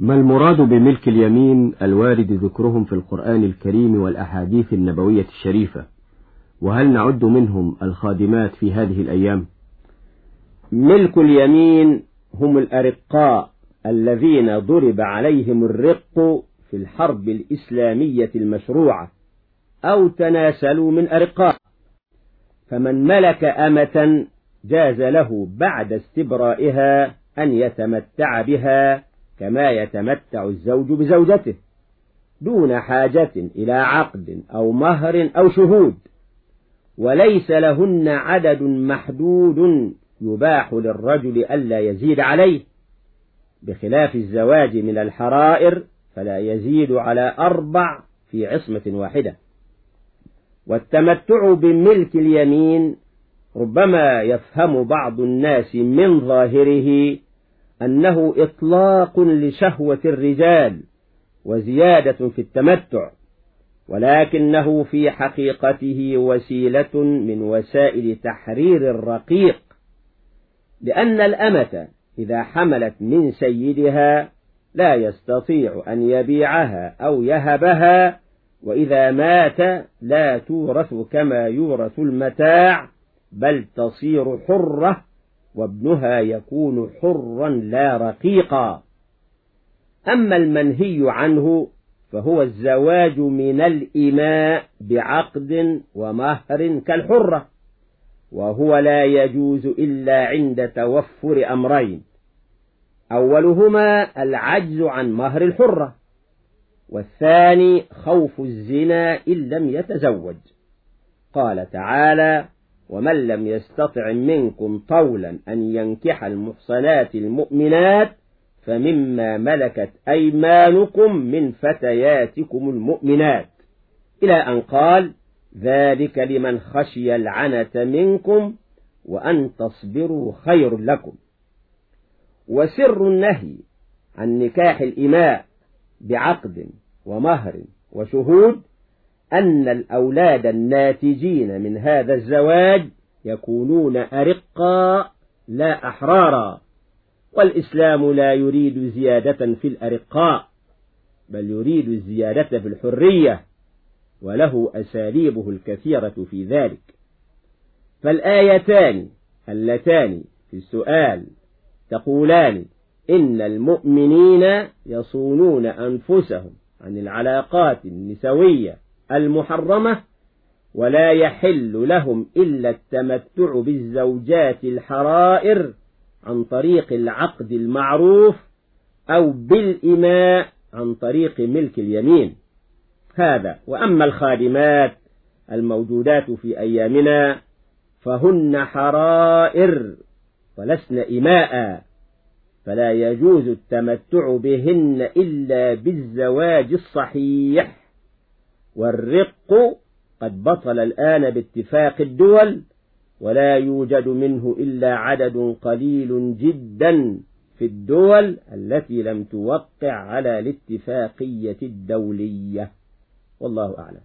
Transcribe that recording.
ما المراد بملك اليمين الوارد ذكرهم في القرآن الكريم والأحاديث النبوية الشريفة؟ وهل نعد منهم الخادمات في هذه الأيام؟ ملك اليمين هم الأرقاء الذين ضرب عليهم الرق في الحرب الإسلامية المشروعة أو تناسلوا من أرقاء. فمن ملك أمة جاز له بعد استبرائها أن يتمتع بها كما يتمتع الزوج بزوجته دون حاجة إلى عقد أو مهر أو شهود وليس لهن عدد محدود يباح للرجل ألا يزيد عليه. بخلاف الزواج من الحرائر فلا يزيد على أربع في عصمة واحدة. والتمتع بملك اليمين ربما يفهم بعض الناس من ظاهره أنه إطلاق لشهوة الرجال وزيادة في التمتع ولكنه في حقيقته وسيلة من وسائل تحرير الرقيق لأن الأمة إذا حملت من سيدها لا يستطيع أن يبيعها أو يهبها وإذا مات لا تورث كما يورث المتاع بل تصير حرة وابنها يكون حرا لا رقيقا. أما المنهي عنه فهو الزواج من الإماء بعقد ومهر كالحرة وهو لا يجوز إلا عند توفر أمرين. أولهما العجز عن مهر الحرة والثاني خوف الزنا إن لم يتزوج. قال تعالى ومن لم يستطع منكم طولا أن ينكح المحصنات المؤمنات فمما ملكت أيمانكم من فتياتكم المؤمنات. إلى أن قال ذلك لمن خشي العنة منكم وأن تصبروا خير لكم. وسر النهي عن نكاح الإماء بعقد ومهر وشهود أن الأولاد الناتجين من هذا الزواج يكونون أرقا لا أحرارا والإسلام لا يريد زيادة في الأرقاء بل يريد الزيادة في الحرية وله أساليبه الكثيرة في ذلك. فالآيتان اللتان في السؤال تقولان إن المؤمنين يصونون أنفسهم عن العلاقات النسوية المحرمة ولا يحل لهم إلا التمتع بالزوجات الحرائر عن طريق العقد المعروف أو بالإماء عن طريق ملك اليمين. هذا وأما الخادمات الموجودات في أيامنا فهن حرائر ولسن إماء فلا يجوز التمتع بهن إلا بالزواج الصحيح. والرق قد بطل الآن باتفاق الدول ولا يوجد منه إلا عدد قليل جدا في الدول التي لم توقع على الاتفاقية الدولية. والله أعلم.